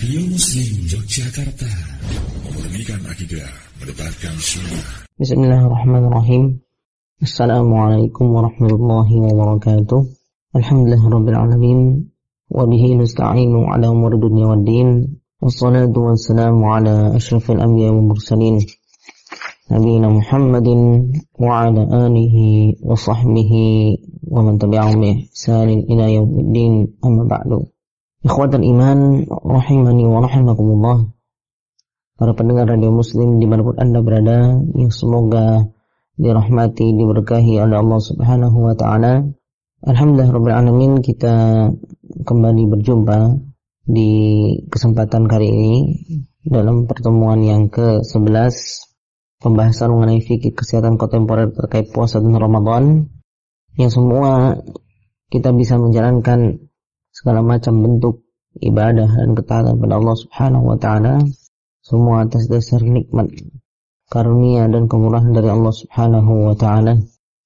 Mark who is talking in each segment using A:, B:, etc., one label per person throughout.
A: Radio Muslim Yogyakarta Memurnikan akidah Mendebarkan sunnah
B: Bismillahirrahmanirrahim Assalamualaikum warahmatullahi wabarakatuh Alhamdulillah Rabbil Alamin Wabihi nasta'inu ala umur dunia wa din Wassalatu wassalamu ala ashrafil anbiya wa mursalin Nabiina Muhammadin Wa ala alihi wa sahbihi Wa man tabi'ahum ihsanin ila yawmiddin Amma ba'du Ikhwatal iman rahimani wa rahimakumullah. Para pendengar radio muslim di mana pun anda berada Yang semoga dirahmati, diberkahi oleh Allah subhanahu wa ta'ala. Alhamdulillah Rabbil Alamin kita kembali berjumpa di kesempatan kali ini Dalam pertemuan yang ke-11 Pembahasan mengenai fikih kesehatan kontemporer terkait puasa dan Ramadan Yang semua kita bisa menjalankan segala macam bentuk ibadah dan ketaatan pada Allah Subhanahu wa taala semua atas dasar nikmat karunia dan kemurahan dari Allah Subhanahu wa taala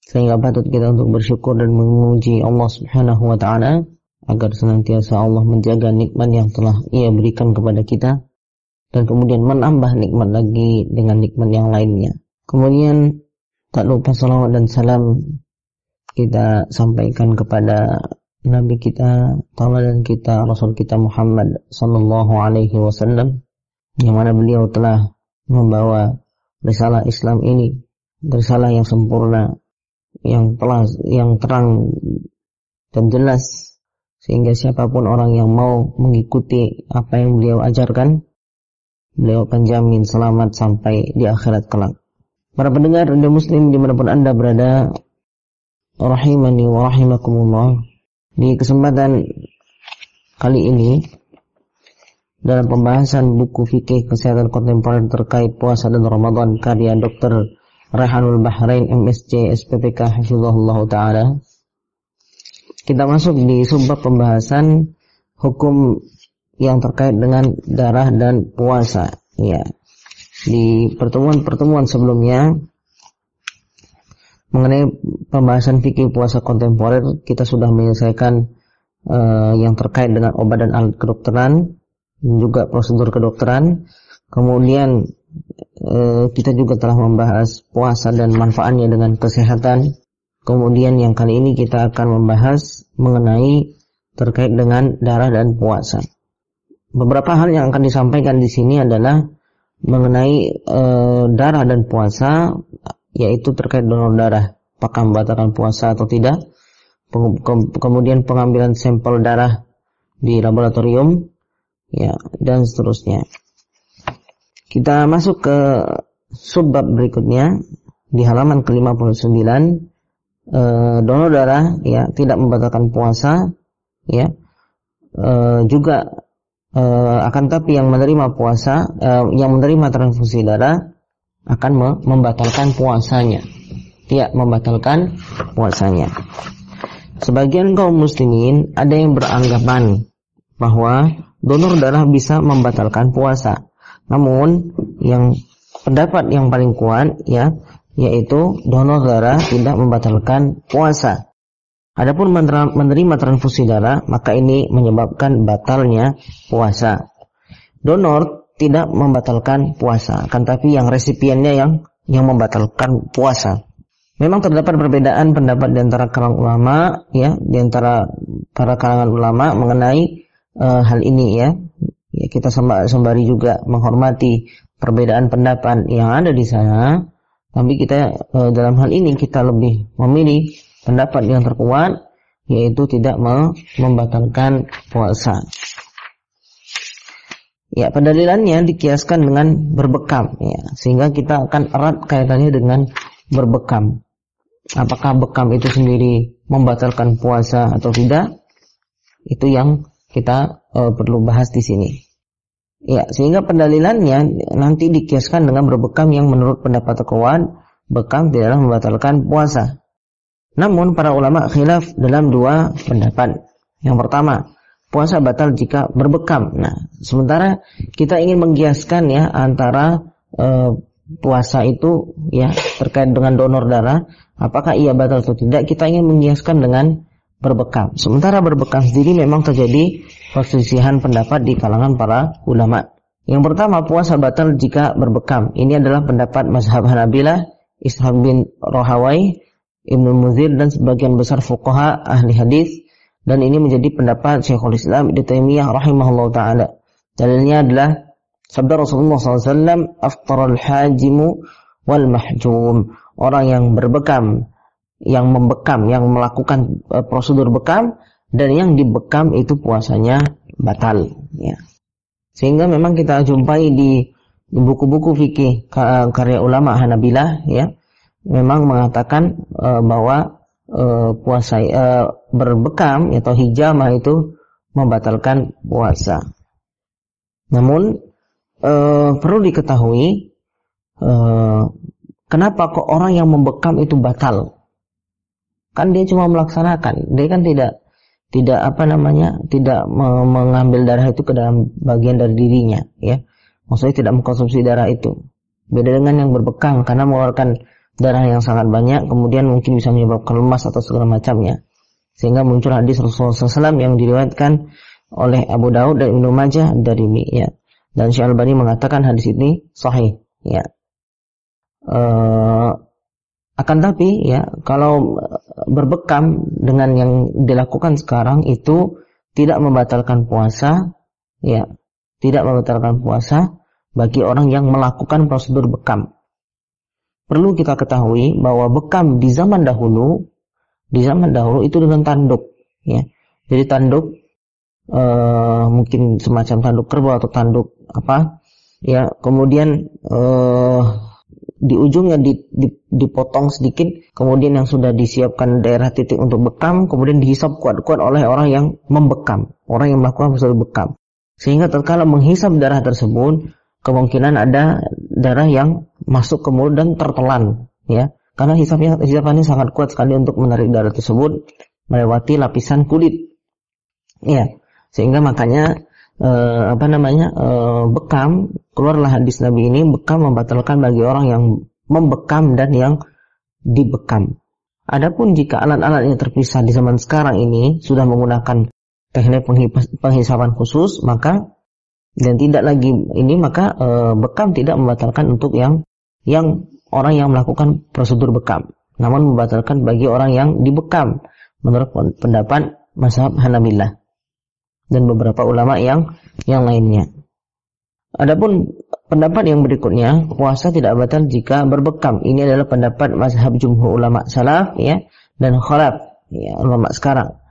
B: sehingga patut kita untuk bersyukur dan memuji Allah Subhanahu wa taala agar senantiasa Allah menjaga nikmat yang telah Ia berikan kepada kita dan kemudian menambah nikmat lagi dengan nikmat yang lainnya. Kemudian tak lupa salawat dan salam kita sampaikan kepada Nabi kita, tauladan kita, Rasul kita Muhammad sallallahu alaihi wasallam yang mana beliau telah membawa risalah Islam ini, risalah yang sempurna, yang telah yang terang dan jelas sehingga siapa pun orang yang mau mengikuti apa yang beliau ajarkan, beliau akan jamin selamat sampai di akhirat kelak. Para pendengar radio muslim di mana pun anda berada, rahimani wa rahimakumullah, di kesempatan kali ini dalam pembahasan buku fikih kesehatan kontemporer terkait puasa dan Ramadan karya Dr. Rehanul Bahrain MSc SPPK Hafizahullah Ta'ala kita masuk di subbab pembahasan hukum yang terkait dengan darah dan puasa ya di pertemuan-pertemuan sebelumnya mengenai pembahasan fikih puasa kontemporer kita sudah menyelesaikan uh, yang terkait dengan obat dan alat kedokteran juga prosedur kedokteran. Kemudian uh, kita juga telah membahas puasa dan manfaatnya dengan kesehatan. Kemudian yang kali ini kita akan membahas mengenai terkait dengan darah dan puasa. Beberapa hal yang akan disampaikan di sini adalah mengenai uh, darah dan puasa yaitu terkait donor darah, apakah membatalkan puasa atau tidak. Kemudian pengambilan sampel darah di laboratorium, ya dan seterusnya. Kita masuk ke subbab berikutnya di halaman ke-59 e, donor darah ya tidak membatalkan puasa ya e, juga e, akan tapi yang menerima puasa e, yang menerima transfusi darah akan membatalkan puasanya. Tidak membatalkan puasanya. Sebagian kaum muslimin ada yang beranggapan bahwa donor darah bisa membatalkan puasa. Namun yang pendapat yang paling kuat ya yaitu donor darah tidak membatalkan puasa. Adapun menerima transfusi darah maka ini menyebabkan batalnya puasa. Donor tidak membatalkan puasa, akan tapi yang resipiennya yang yang membatalkan puasa. Memang terdapat perbedaan pendapat di antara kalangan ulama ya, di antara para kalangan ulama mengenai uh, hal ini ya. Ya kita sembari juga menghormati perbedaan pendapat yang ada di sana, tapi kita uh, dalam hal ini kita lebih memilih pendapat yang terkuat yaitu tidak membatalkan puasa. Ya, pendalilannya dikiaskan dengan berbekam ya, sehingga kita akan erat kaitannya dengan berbekam. Apakah bekam itu sendiri membatalkan puasa atau tidak? Itu yang kita uh, perlu bahas di sini. Ya, sehingga pendalilannya nanti dikiaskan dengan berbekam yang menurut pendapat kuat bekam tidaklah membatalkan puasa. Namun para ulama khilaf dalam dua pendapat. Yang pertama, puasa batal jika berbekam. Nah, sementara kita ingin menggiaskan ya antara e, puasa itu ya terkait dengan donor darah, apakah ia batal atau tidak? Kita ingin menggiaskan dengan berbekam. Sementara berbekam sendiri memang terjadi perselisihan pendapat di kalangan para ulama. Yang pertama puasa batal jika berbekam. Ini adalah pendapat mazhab Hanabilah, Ishaq bin Rohawai, Ibnu Muzir dan sebagian besar fuqaha ahli hadis dan ini menjadi pendapat Syekhul Islam Ibnu Taimiyah rahimahullah taala. Dalilnya adalah sabda Rasulullah SAW, "Aftaral hajimu wal mahjum." Orang yang berbekam yang membekam, yang melakukan uh, prosedur bekam dan yang dibekam itu puasanya batal ya. Sehingga memang kita jumpai di buku-buku fikih karya ulama Hanabilah ya memang mengatakan uh, bahwa uh, puasa uh, berbekam atau hijamah itu membatalkan puasa. Namun uh, perlu diketahui uh, kenapa kok orang yang membekam itu batal? Kan dia cuma melaksanakan, dia kan tidak tidak apa namanya, tidak mengambil darah itu ke dalam bagian dari dirinya, ya. Maksudnya tidak mengkonsumsi darah itu. Beda dengan yang berbekam karena mengeluarkan darah yang sangat banyak, kemudian mungkin bisa menyebabkan lemas atau segala macamnya. Sehingga muncul hadis Rasulullah SAW yang diriwayatkan oleh Abu Daud dan Ibnu Majah dari ya. Dan Syekh Al-Bani mengatakan hadis ini sahih, ya. Uh, akan tapi ya kalau berbekam dengan yang dilakukan sekarang itu tidak membatalkan puasa, ya, tidak membatalkan puasa bagi orang yang melakukan prosedur bekam. Perlu kita ketahui bahwa bekam di zaman dahulu, di zaman dahulu itu dengan tanduk, ya. Jadi tanduk uh, mungkin semacam tanduk kerbau atau tanduk apa, ya. Kemudian uh, di ujungnya dipotong sedikit, kemudian yang sudah disiapkan daerah titik untuk bekam, kemudian dihisap kuat-kuat oleh orang yang membekam, orang yang melakukan prosedur bekam. Sehingga terkala menghisap darah tersebut, kemungkinan ada darah yang masuk ke mulut dan tertelan, ya. Karena hisapnya hisapannya sangat kuat sekali untuk menarik darah tersebut melewati lapisan kulit. Ya. Sehingga makanya eh, apa namanya eh, bekam keluarlah hadis Nabi ini bekam membatalkan bagi orang yang membekam dan yang dibekam. Adapun jika alat-alat yang terpisah di zaman sekarang ini sudah menggunakan teknik penghisapan khusus, maka dan tidak lagi ini maka e, bekam tidak membatalkan untuk yang yang orang yang melakukan prosedur bekam, namun membatalkan bagi orang yang dibekam menurut pendapat mazhab Hanabilah dan beberapa ulama yang yang lainnya. Adapun pendapat yang berikutnya, puasa tidak batal jika berbekam. Ini adalah pendapat mazhab jumhur ulama salaf ya dan khalaf ya ulama sekarang.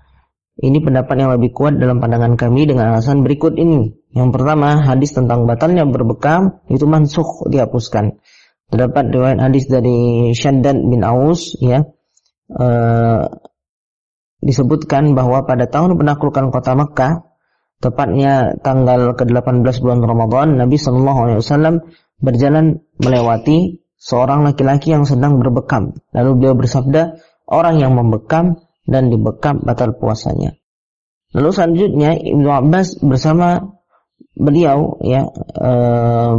B: Ini pendapat yang lebih kuat dalam pandangan kami dengan alasan berikut ini. Yang pertama, hadis tentang batalnya berbekam itu mansukh dihapuskan. Terdapat riwayat hadis dari Shaddad bin Aus ya. Uh, disebutkan bahwa pada tahun penaklukan kota Mekah tepatnya tanggal ke-18 bulan Ramadan Nabi Shallallahu alaihi wasallam berjalan melewati seorang laki-laki yang sedang berbekam. Lalu beliau bersabda, orang yang membekam dan dibekam batal puasanya. Lalu selanjutnya Ibnu Abbas bersama beliau ya e,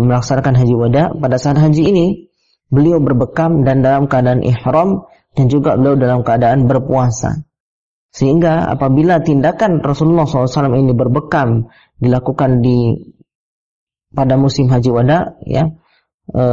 B: melaksanakan haji wada pada saat haji ini beliau berbekam dan dalam keadaan ihram dan juga beliau dalam keadaan berpuasa. Sehingga apabila tindakan Rasulullah SAW ini berbekam dilakukan di pada musim haji wada, ya, e,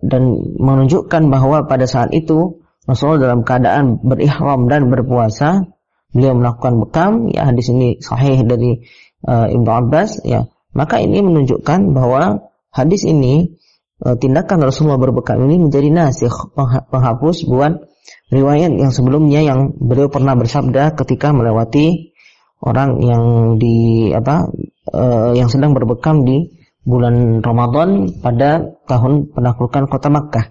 B: dan menunjukkan bahwa pada saat itu Rasulullah dalam keadaan berihram dan berpuasa, beliau melakukan bekam, ya hadis ini sahih dari e, Ibnu Abbas, ya, maka ini menunjukkan bahwa hadis ini e, tindakan Rasulullah berbekam ini menjadi nasih penghapus buat riwayat yang sebelumnya yang beliau pernah bersabda ketika melewati orang yang di apa uh, yang sedang berbekam di bulan Ramadan pada tahun penaklukan kota Makkah.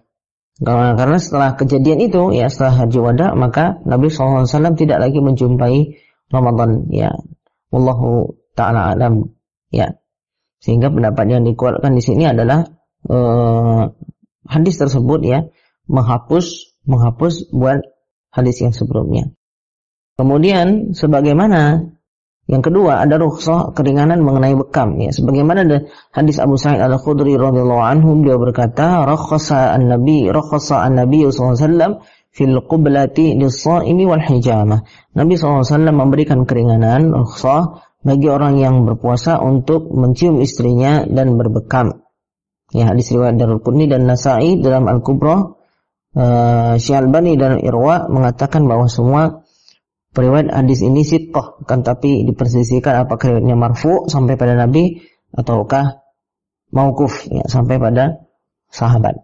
B: Karena setelah kejadian itu ya setelah haji wada maka Nabi SAW tidak lagi menjumpai Ramadan ya. Wallahu taala alam ya. Sehingga pendapat yang dikuatkan di sini adalah uh, hadis tersebut ya menghapus menghapus buat hadis yang sebelumnya. Kemudian sebagaimana yang kedua ada rukhsah keringanan mengenai bekam ya sebagaimana ada hadis Abu Sa'id Al-Khudri radhiyallahu anhu beliau berkata rakhasa an-nabi rakhasa an-nabi sallallahu alaihi wasallam fil qublati lis-shaimi wal hijamah. Nabi SAW memberikan keringanan rukhsah bagi orang yang berpuasa untuk mencium istrinya dan berbekam. Ya, hadis riwayat Darul Qutni dan Nasa'i dalam Al-Kubra uh, Syalbani dan Irwa mengatakan bahwa semua periwayat hadis ini sitoh kan tapi dipersisikan apakah riwayatnya marfu sampai pada Nabi ataukah maukuf ya, sampai pada sahabat.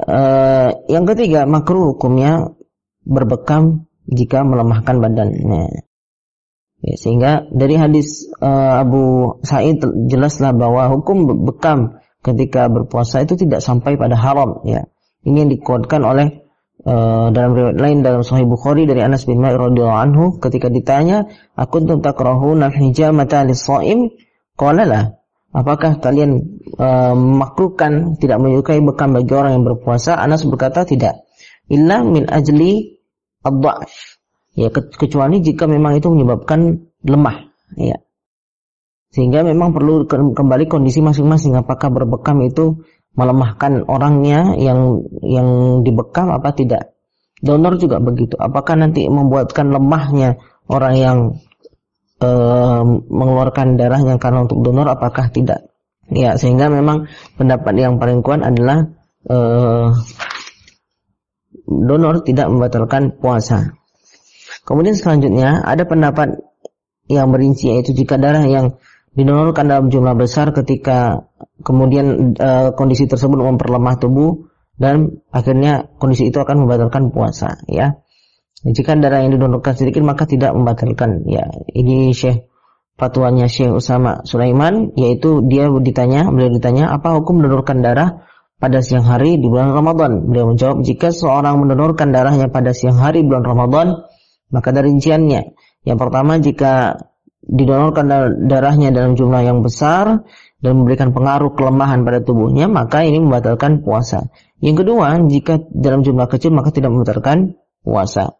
B: Uh, yang ketiga makruh hukumnya berbekam jika melemahkan badannya. Ya, sehingga dari hadis uh, Abu Sa'id jelaslah bahwa hukum bekam ketika berpuasa itu tidak sampai pada haram ya. Ini yang dikuatkan oleh uh, dalam riwayat lain dalam Sahih Bukhari dari Anas bin Malik radhiyallahu anhu ketika ditanya, "Aku takrahuna hijamata lis-shaim?" Qala la. Apakah kalian uh, memakruhkan tidak menyukai bekam bagi orang yang berpuasa? Anas berkata tidak. Illa min ajli ad-dha'f ya kecuali jika memang itu menyebabkan lemah ya. Sehingga memang perlu kembali kondisi masing-masing apakah berbekam itu melemahkan orangnya yang yang dibekam apa tidak. Donor juga begitu. Apakah nanti membuatkan lemahnya orang yang e, mengeluarkan darahnya karena untuk donor apakah tidak? Ya sehingga memang pendapat yang paling kuat adalah e, donor tidak membatalkan puasa Kemudian selanjutnya ada pendapat yang merinci yaitu jika darah yang didonorkan dalam jumlah besar ketika kemudian e, kondisi tersebut memperlemah tubuh dan akhirnya kondisi itu akan membatalkan puasa ya. Jika darah yang didonorkan sedikit maka tidak membatalkan ya. Ini Syekh fatwanya Syekh Usama Sulaiman yaitu dia ditanya beliau ditanya apa hukum mendonorkan darah pada siang hari di bulan Ramadan. Beliau menjawab jika seorang mendonorkan darahnya pada siang hari bulan Ramadan maka dari rinciannya, yang pertama jika didonorkan darahnya dalam jumlah yang besar dan memberikan pengaruh kelemahan pada tubuhnya, maka ini membatalkan puasa. Yang kedua, jika dalam jumlah kecil maka tidak membatalkan puasa.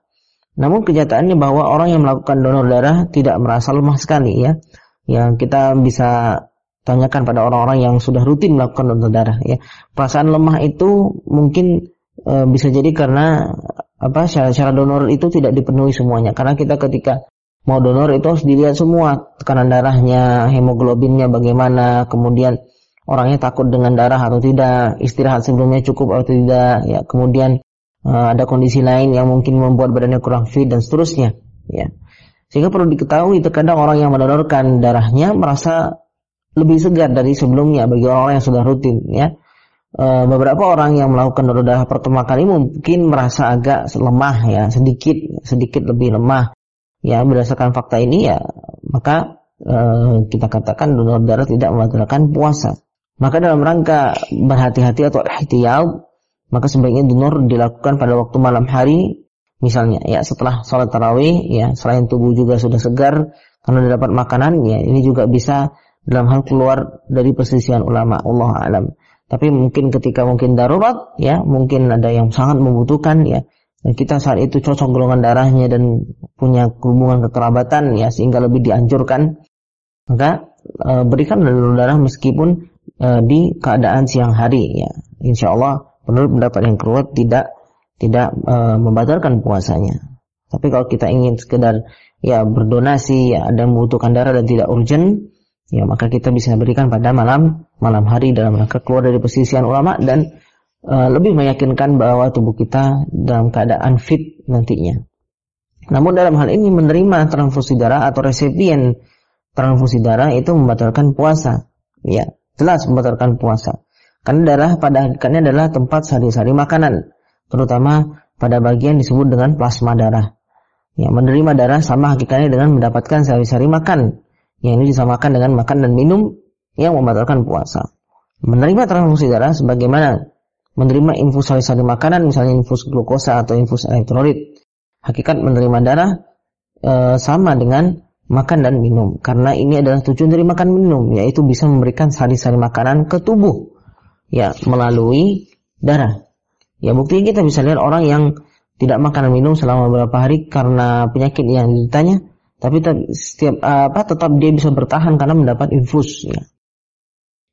B: Namun kenyataannya bahwa orang yang melakukan donor darah tidak merasa lemah sekali ya. Yang kita bisa tanyakan pada orang-orang yang sudah rutin melakukan donor darah ya. Perasaan lemah itu mungkin e, bisa jadi karena apa syarat-syarat donor itu tidak dipenuhi semuanya karena kita ketika mau donor itu harus dilihat semua tekanan darahnya, hemoglobinnya bagaimana, kemudian orangnya takut dengan darah atau tidak, istirahat sebelumnya cukup atau tidak, ya kemudian uh, ada kondisi lain yang mungkin membuat badannya kurang fit dan seterusnya, ya. Sehingga perlu diketahui terkadang orang yang mendonorkan darahnya merasa lebih segar dari sebelumnya bagi orang-orang yang sudah rutin, ya. Eh, beberapa orang yang melakukan donor darah pertama kali mungkin merasa agak lemah ya, sedikit sedikit lebih lemah. Ya, berdasarkan fakta ini ya, maka e, kita katakan donor darah tidak membatalkan puasa. Maka dalam rangka berhati-hati atau ihtiyal, maka sebaiknya donor dilakukan pada waktu malam hari misalnya ya setelah sholat tarawih ya selain tubuh juga sudah segar karena dapat makanan ya ini juga bisa dalam hal keluar dari persisian ulama Allah alam tapi mungkin ketika mungkin darurat, ya mungkin ada yang sangat membutuhkan, ya dan kita saat itu cocok golongan darahnya dan punya hubungan kekerabatan, ya sehingga lebih dianjurkan, maka e, berikan donor darah meskipun e, di keadaan siang hari, ya insya Allah menurut pendapat yang keluar tidak tidak e, membatalkan puasanya. Tapi kalau kita ingin sekedar ya berdonasi, ya ada yang membutuhkan darah dan tidak urgent, ya maka kita bisa berikan pada malam malam hari dalam rangka keluar dari pesisian ulama dan uh, lebih meyakinkan bahwa tubuh kita dalam keadaan fit nantinya. Namun dalam hal ini menerima transfusi darah atau resipien transfusi darah itu membatalkan puasa. Ya, jelas membatalkan puasa. Karena darah pada hakikatnya adalah tempat sari-sari makanan, terutama pada bagian disebut dengan plasma darah. Ya, menerima darah sama hakikatnya dengan mendapatkan sari-sari makan yang ini disamakan dengan makan dan minum yang membatalkan puasa. Menerima transfusi darah sebagaimana menerima infus sari-sari makanan misalnya infus glukosa atau infus elektrolit. Hakikat menerima darah e, sama dengan makan dan minum karena ini adalah tujuan dari makan minum yaitu bisa memberikan sari-sari makanan ke tubuh ya melalui darah. Ya buktinya kita bisa lihat orang yang tidak makan dan minum selama beberapa hari karena penyakit yang ditanya tapi setiap apa tetap dia bisa bertahan karena mendapat infus ya.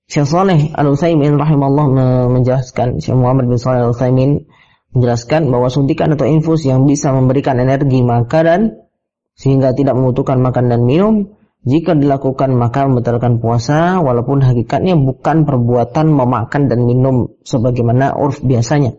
B: Syekh Saleh Al Utsaimin rahimahullah menjelaskan Syekh Muhammad bin Saleh Al Utsaimin menjelaskan bahwa suntikan atau infus yang bisa memberikan energi makanan sehingga tidak membutuhkan makan dan minum jika dilakukan maka membatalkan puasa walaupun hakikatnya bukan perbuatan memakan dan minum sebagaimana urf biasanya.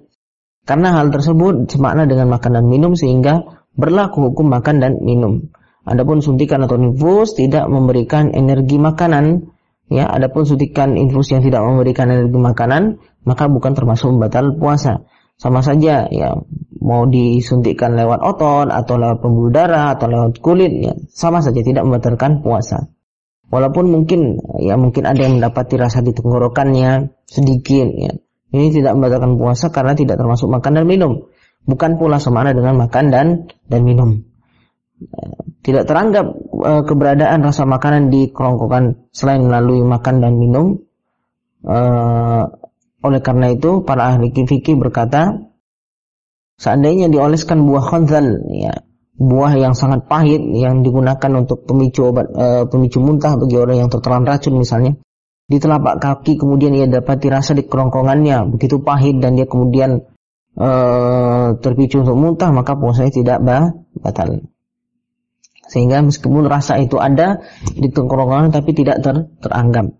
B: Karena hal tersebut semakna dengan makan dan minum sehingga berlaku hukum makan dan minum. Adapun suntikan atau infus tidak memberikan energi makanan, ya, adapun suntikan infus yang tidak memberikan energi makanan, maka bukan termasuk membatal puasa. Sama saja ya, mau disuntikkan lewat otot atau lewat pembuluh darah atau lewat kulit ya, sama saja tidak membatalkan puasa. Walaupun mungkin ya mungkin ada yang mendapati rasa di tenggorokannya sedikit ya. Ini tidak membatalkan puasa karena tidak termasuk makan dan minum. Bukan pula semana dengan makan dan dan minum tidak teranggap e, keberadaan rasa makanan di kerongkongan selain melalui makan dan minum. E, oleh karena itu para ahli fikih berkata seandainya dioleskan buah khanzal ya buah yang sangat pahit yang digunakan untuk pemicu obat e, pemicu muntah bagi orang yang tertelan racun misalnya di telapak kaki kemudian ia dapat dirasa di kerongkongannya begitu pahit dan dia kemudian e, terpicu untuk muntah maka puasanya tidak batal sehingga meskipun rasa itu ada di tengkorokan tapi tidak ter, teranggap.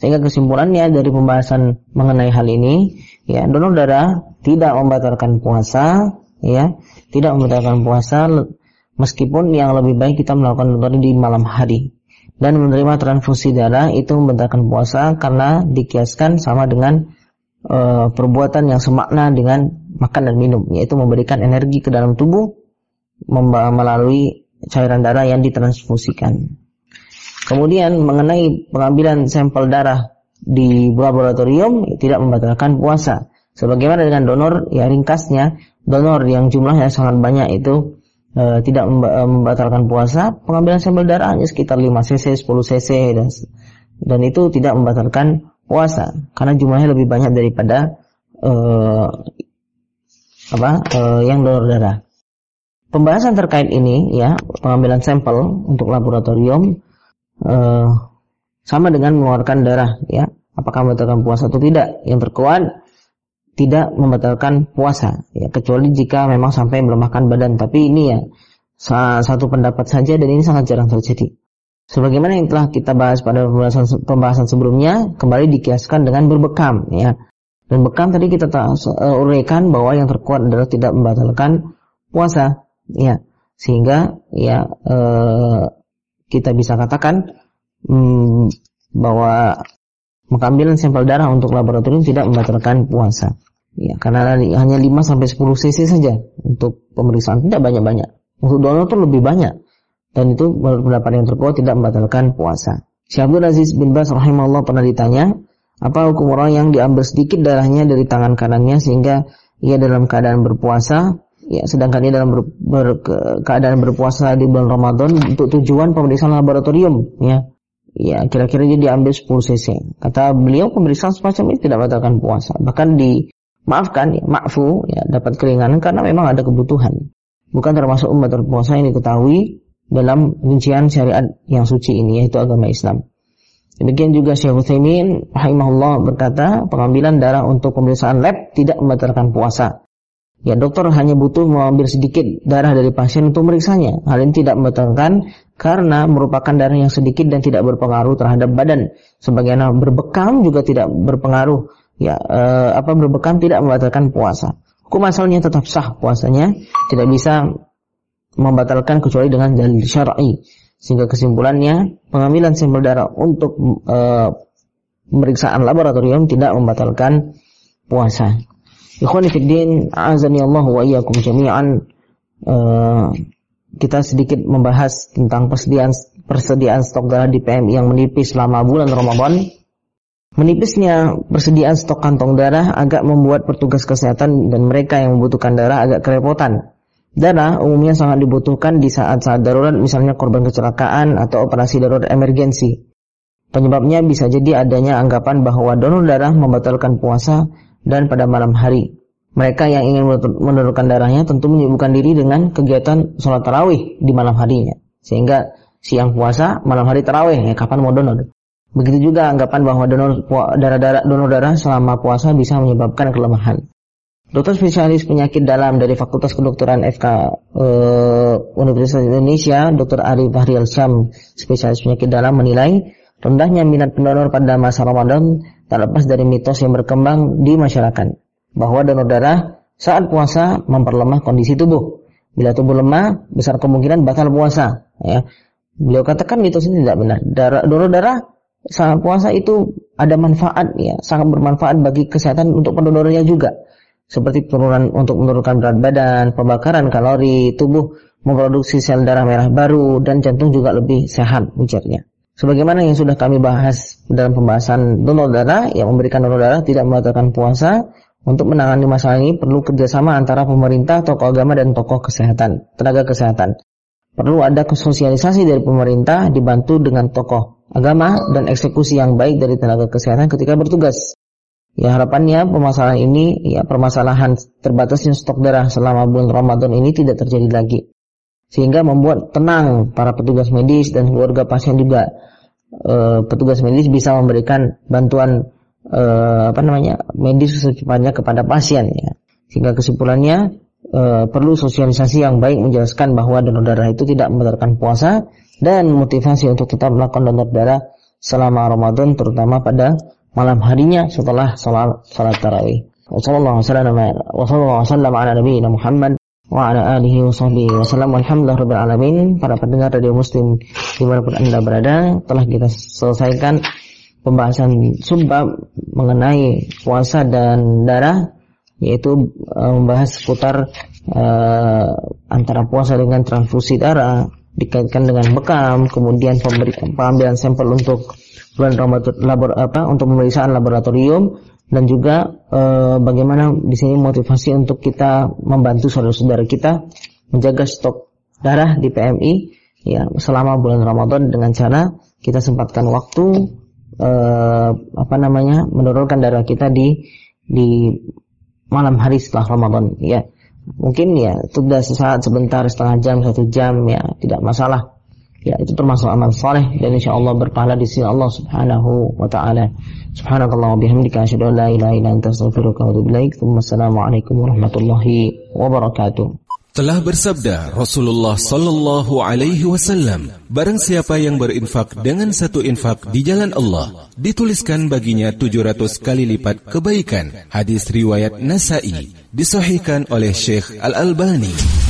B: Sehingga kesimpulannya dari pembahasan mengenai hal ini, ya donor darah tidak membatalkan puasa, ya tidak membatalkan puasa meskipun yang lebih baik kita melakukan donor di malam hari dan menerima transfusi darah itu membatalkan puasa karena dikiaskan sama dengan e, perbuatan yang semakna dengan makan dan minum yaitu memberikan energi ke dalam tubuh melalui cairan darah yang ditransfusikan. Kemudian mengenai pengambilan sampel darah di laboratorium tidak membatalkan puasa. Sebagaimana dengan donor, ya ringkasnya donor yang jumlahnya sangat banyak itu e, tidak e, membatalkan puasa. Pengambilan sampel darah hanya sekitar 5 cc, 10 cc dan, dan itu tidak membatalkan puasa karena jumlahnya lebih banyak daripada e, apa e, yang donor darah. Pembahasan terkait ini ya pengambilan sampel untuk laboratorium eh, sama dengan mengeluarkan darah ya. Apakah membatalkan puasa atau tidak? Yang terkuat tidak membatalkan puasa ya. Kecuali jika memang sampai melemahkan badan. Tapi ini ya satu pendapat saja dan ini sangat jarang terjadi. Sebagaimana yang telah kita bahas pada pembahasan pembahasan sebelumnya kembali dikiaskan dengan berbekam ya. Dan bekam tadi kita uh, uraikan bahwa yang terkuat adalah tidak membatalkan puasa ya sehingga ya eh, kita bisa katakan hmm, bahwa mengambil sampel darah untuk laboratorium tidak membatalkan puasa. Ya karena hanya 5 sampai 10 cc saja untuk pemeriksaan. Tidak banyak-banyak. Untuk donor itu lebih banyak. Dan itu pendapat yang terkuat tidak membatalkan puasa. Syekh Abdul Aziz bin Bas rahimahullah pernah ditanya apa hukum orang yang diambil sedikit darahnya dari tangan kanannya sehingga ia dalam keadaan berpuasa ya sedangkan dia dalam ber, ber, ke, keadaan berpuasa di bulan Ramadan untuk tujuan pemeriksaan laboratorium ya. Ya kira-kira dia diambil 10 cc. Kata beliau pemeriksaan semacam ini tidak batalkan puasa. Bahkan dimaafkan ya maafu ya dapat keringanan karena memang ada kebutuhan. Bukan termasuk umat berpuasa yang diketahui dalam rincian syariat yang suci ini yaitu agama Islam. Demikian juga Syekh Utsaimin rahimahullah berkata, pengambilan darah untuk pemeriksaan lab tidak membatalkan puasa. Ya dokter hanya butuh mengambil sedikit darah dari pasien untuk meriksanya. Hal ini tidak membatalkan karena merupakan darah yang sedikit dan tidak berpengaruh terhadap badan. Sebagaimana berbekam juga tidak berpengaruh. Ya eh, apa berbekam tidak membatalkan puasa. Hukum asalnya tetap sah puasanya, tidak bisa membatalkan kecuali dengan dalil syar'i. Sehingga kesimpulannya pengambilan sampel darah untuk eh, pemeriksaan laboratorium tidak membatalkan puasa. Ikhwani fiddin, azani Allah wa iyyakum jami'an. Uh, kita sedikit membahas tentang persediaan persediaan stok darah di PMI yang menipis selama bulan Ramadan. Menipisnya persediaan stok kantong darah agak membuat petugas kesehatan dan mereka yang membutuhkan darah agak kerepotan. Darah umumnya sangat dibutuhkan di saat-saat darurat misalnya korban kecelakaan atau operasi darurat emergensi. Penyebabnya bisa jadi adanya anggapan bahwa donor darah membatalkan puasa dan pada malam hari. Mereka yang ingin menurunkan darahnya tentu menyibukkan diri dengan kegiatan sholat tarawih di malam harinya. Sehingga siang puasa, malam hari tarawih, ya kapan mau donor. Begitu juga anggapan bahwa donor darah-darah donor darah selama puasa bisa menyebabkan kelemahan. Dokter spesialis penyakit dalam dari Fakultas Kedokteran FK uh, Universitas Indonesia, Dr. Ari Fahrial Syam, spesialis penyakit dalam menilai rendahnya minat pendonor pada masa Ramadan tak lepas dari mitos yang berkembang di masyarakat bahwa donor darah saat puasa memperlemah kondisi tubuh. Bila tubuh lemah, besar kemungkinan batal puasa. Ya. Beliau katakan mitos ini tidak benar. Darah, donor darah saat puasa itu ada manfaat ya, sangat bermanfaat bagi kesehatan untuk pendonornya juga seperti penurunan untuk menurunkan berat badan, pembakaran kalori, tubuh memproduksi sel darah merah baru dan jantung juga lebih sehat ujarnya. Sebagaimana yang sudah kami bahas dalam pembahasan donor darah, yang memberikan donor darah tidak membatalkan puasa. Untuk menangani masalah ini perlu kerjasama antara pemerintah, tokoh agama dan tokoh kesehatan, tenaga kesehatan. Perlu ada sosialisasi dari pemerintah dibantu dengan tokoh agama dan eksekusi yang baik dari tenaga kesehatan ketika bertugas. Ya harapannya permasalahan ini, ya permasalahan terbatasnya stok darah selama bulan Ramadan ini tidak terjadi lagi. Sehingga membuat tenang para petugas medis dan keluarga pasien juga. E, petugas medis bisa memberikan bantuan e, apa namanya medis secepatnya kepada pasien ya. Sehingga kesimpulannya e, perlu sosialisasi yang baik menjelaskan bahwa donor darah itu tidak membatalkan puasa dan motivasi untuk tetap melakukan donor darah selama Ramadan terutama pada malam harinya setelah salat salat tarawih. Wassalamualaikum warahmatullahi Muhammad wa ala alihi wa sahbihi wasallam rabbil alamin. Para pendengar radio muslim di mana pun anda berada telah kita selesaikan pembahasan subbab mengenai puasa dan darah yaitu uh, membahas seputar uh, antara puasa dengan transfusi darah dikaitkan dengan bekam kemudian pemberi, pengambilan sampel untuk bulan Ramadan labor apa untuk pemeriksaan laboratorium dan juga e, bagaimana di sini motivasi untuk kita membantu saudara-saudara kita menjaga stok darah di PMI ya selama bulan Ramadan dengan cara kita sempatkan waktu e, apa namanya menurunkan darah kita di di malam hari setelah Ramadan. Ya mungkin ya sudah sesaat sebentar setengah jam satu jam ya tidak masalah ya itu termasuk amal saleh dan insya Allah berpahala di sisi Allah Subhanahu wa taala. Subhanakallah wa bihamdika asyhadu an la ilaha illa anta astaghfiruka wa atubu ilaik. Assalamualaikum warahmatullahi wabarakatuh.
C: Telah bersabda Rasulullah sallallahu alaihi wasallam, barang siapa yang berinfak dengan satu infak di jalan Allah, dituliskan baginya 700 kali lipat kebaikan. Hadis riwayat Nasa'i, disahihkan oleh Syekh Al-Albani.